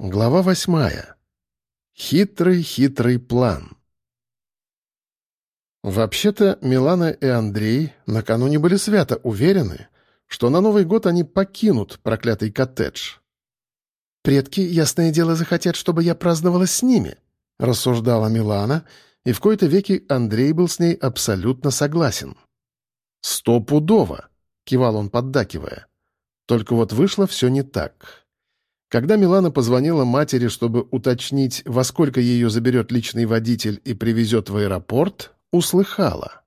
Глава восьмая. Хитрый-хитрый план. Вообще-то Милана и Андрей накануне были свято уверены, что на Новый год они покинут проклятый коттедж. «Предки, ясное дело, захотят, чтобы я праздновала с ними», — рассуждала Милана, и в кои-то веки Андрей был с ней абсолютно согласен. «Стопудово!» — кивал он, поддакивая. Только вот вышло все не так. Когда Милана позвонила матери, чтобы уточнить, во сколько ее заберет личный водитель и привезет в аэропорт, услыхала.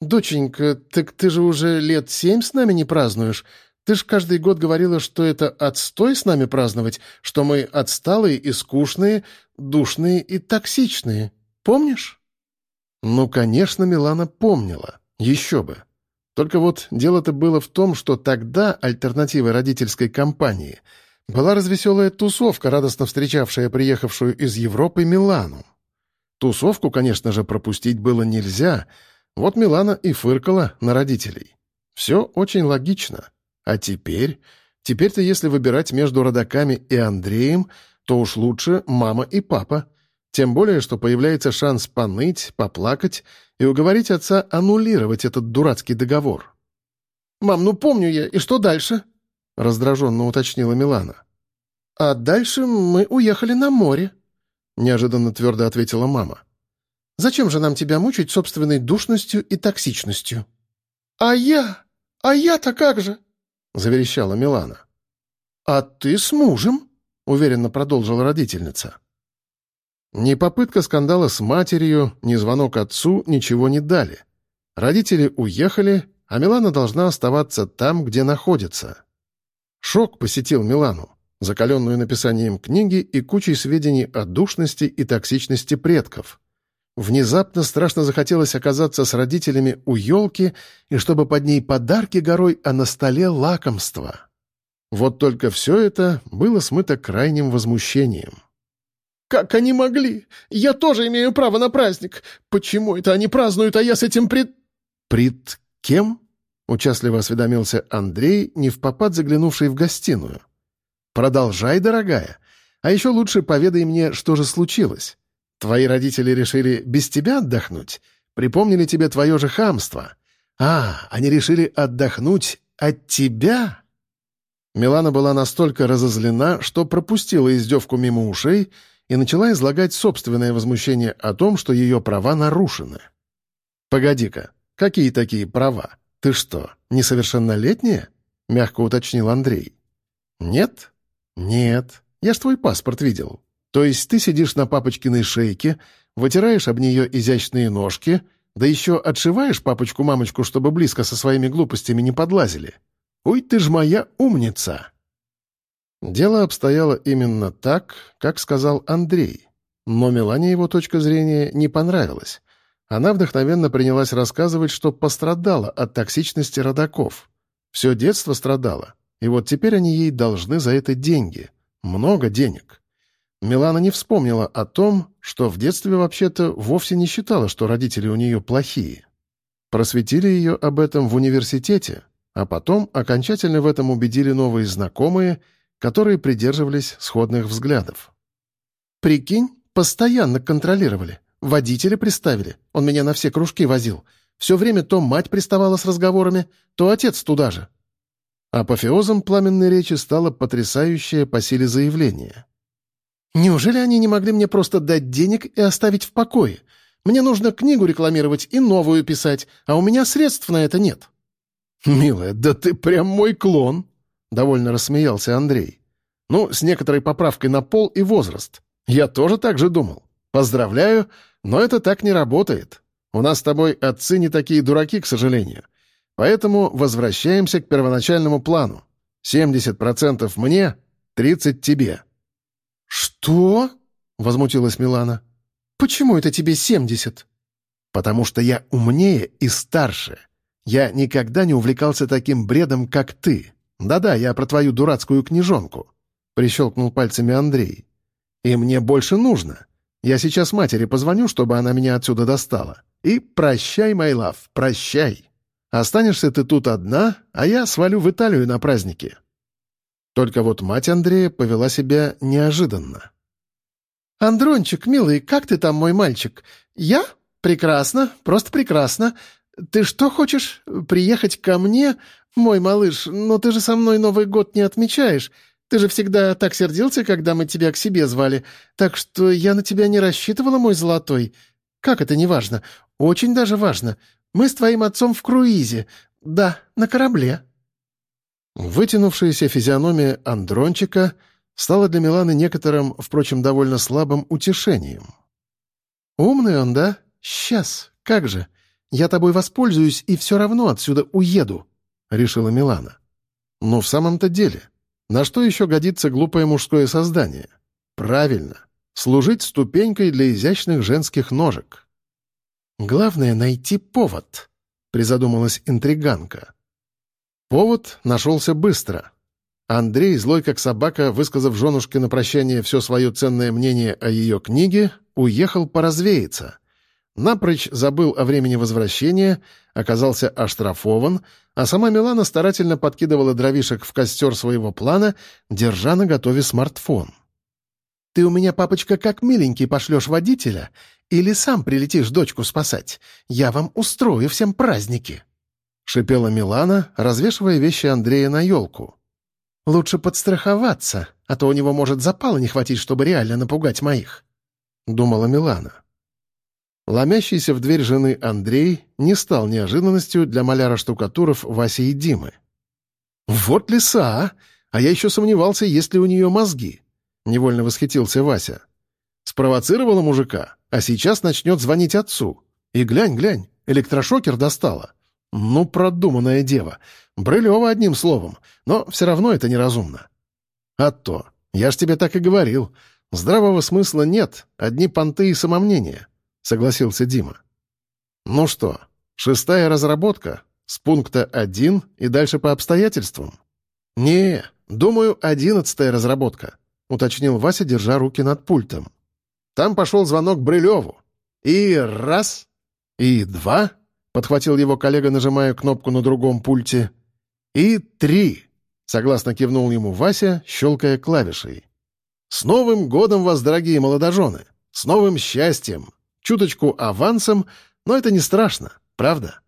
«Доченька, так ты же уже лет семь с нами не празднуешь. Ты ж каждый год говорила, что это отстой с нами праздновать, что мы отсталые и скучные, душные и токсичные. Помнишь?» Ну, конечно, Милана помнила. Еще бы. Только вот дело-то было в том, что тогда альтернативой родительской компании — была развеселая тусовка, радостно встречавшая приехавшую из Европы Милану. Тусовку, конечно же, пропустить было нельзя, вот Милана и фыркала на родителей. Все очень логично. А теперь... Теперь-то если выбирать между родаками и Андреем, то уж лучше мама и папа. Тем более, что появляется шанс поныть, поплакать и уговорить отца аннулировать этот дурацкий договор. «Мам, ну помню я, и что дальше?» — раздраженно уточнила Милана. «А дальше мы уехали на море», — неожиданно твердо ответила мама. «Зачем же нам тебя мучить собственной душностью и токсичностью?» «А я? А я-то как же?» — заверещала Милана. «А ты с мужем?» — уверенно продолжила родительница. Ни попытка скандала с матерью, ни звонок отцу ничего не дали. Родители уехали, а Милана должна оставаться там, где находится. Шок посетил Милану, закаленную написанием книги и кучей сведений о душности и токсичности предков. Внезапно страшно захотелось оказаться с родителями у елки, и чтобы под ней подарки горой, а на столе лакомство. Вот только все это было смыто крайним возмущением. «Как они могли? Я тоже имею право на праздник. Почему это они празднуют, а я с этим пред...» «Пред кем?» — участливо осведомился Андрей, не в попад заглянувший в гостиную. «Продолжай, дорогая. А еще лучше поведай мне, что же случилось. Твои родители решили без тебя отдохнуть? Припомнили тебе твое же хамство? А, они решили отдохнуть от тебя?» Милана была настолько разозлена, что пропустила издевку мимо ушей и начала излагать собственное возмущение о том, что ее права нарушены. «Погоди-ка, какие такие права?» «Ты что, несовершеннолетняя?» — мягко уточнил Андрей. «Нет? Нет. Я ж твой паспорт видел. То есть ты сидишь на папочкиной шейке, вытираешь об нее изящные ножки, да еще отшиваешь папочку-мамочку, чтобы близко со своими глупостями не подлазили. Ой, ты ж моя умница!» Дело обстояло именно так, как сказал Андрей. Но Мелане его точка зрения не понравилась. Она вдохновенно принялась рассказывать, что пострадала от токсичности родаков. Все детство страдала, и вот теперь они ей должны за это деньги. Много денег. Милана не вспомнила о том, что в детстве вообще-то вовсе не считала, что родители у нее плохие. Просветили ее об этом в университете, а потом окончательно в этом убедили новые знакомые, которые придерживались сходных взглядов. «Прикинь, постоянно контролировали. Водителя приставили. Он меня на все кружки возил. Все время то мать приставала с разговорами, то отец туда же. Апофеозом пламенной речи стало потрясающее по силе заявление. «Неужели они не могли мне просто дать денег и оставить в покое? Мне нужно книгу рекламировать и новую писать, а у меня средств на это нет». «Милая, да ты прям мой клон!» — довольно рассмеялся Андрей. «Ну, с некоторой поправкой на пол и возраст. Я тоже так же думал. Поздравляю, но это так не работает. У нас с тобой отцы не такие дураки, к сожалению. Поэтому возвращаемся к первоначальному плану. 70% мне, 30% тебе». «Что?» — возмутилась Милана. «Почему это тебе 70?» «Потому что я умнее и старше. Я никогда не увлекался таким бредом, как ты. Да-да, я про твою дурацкую книжонку», — прищелкнул пальцами Андрей. «И мне больше нужно. Я сейчас матери позвоню, чтобы она меня отсюда достала. И прощай, май лав, прощай. Останешься ты тут одна, а я свалю в Италию на праздники». Только вот мать Андрея повела себя неожиданно. «Андрончик, милый, как ты там, мой мальчик? Я? Прекрасно, просто прекрасно. Ты что хочешь, приехать ко мне? Мой малыш, но ты же со мной Новый год не отмечаешь. Ты же всегда так сердился, когда мы тебя к себе звали. Так что я на тебя не рассчитывала, мой золотой. Как это не важно? Очень даже важно. Мы с твоим отцом в круизе. Да, на корабле». Вытянувшаяся физиономия Андрончика стала для Миланы некоторым, впрочем, довольно слабым утешением. «Умный он, да? Сейчас, как же. Я тобой воспользуюсь и все равно отсюда уеду», — решила Милана. «Но в самом-то деле, на что еще годится глупое мужское создание? Правильно, служить ступенькой для изящных женских ножек». «Главное — найти повод», — призадумалась интриганка. Повод нашелся быстро. Андрей, злой как собака, высказав женушке на прощание все свое ценное мнение о ее книге, уехал поразвеяться. Напрочь забыл о времени возвращения, оказался оштрафован, а сама Милана старательно подкидывала дровишек в костер своего плана, держа на готове смартфон. «Ты у меня, папочка, как миленький пошлешь водителя, или сам прилетишь дочку спасать? Я вам устрою всем праздники!» — шипела Милана, развешивая вещи Андрея на елку. «Лучше подстраховаться, а то у него может запала не хватить, чтобы реально напугать моих», — думала Милана. Ломящийся в дверь жены Андрей не стал неожиданностью для маляра-штукатуров Васи и Димы. «Вот лиса, а! А я еще сомневался, есть ли у нее мозги», — невольно восхитился Вася. «Спровоцировала мужика, а сейчас начнет звонить отцу. И глянь, глянь, электрошокер достала. Ну, продуманная дева. Брылева одним словом. Но все равно это неразумно. А то. Я ж тебе так и говорил. Здравого смысла нет, одни понты и самомнение, — согласился Дима. Ну что, шестая разработка? С пункта один и дальше по обстоятельствам? Не, думаю, одиннадцатая разработка, — уточнил Вася, держа руки над пультом. Там пошел звонок Брылеву. И раз, и два, — подхватил его коллега, нажимая кнопку на другом пульте. «И три!» — согласно кивнул ему Вася, щелкая клавишей. «С Новым годом вас, дорогие молодожены! С новым счастьем! Чуточку авансом, но это не страшно, правда?»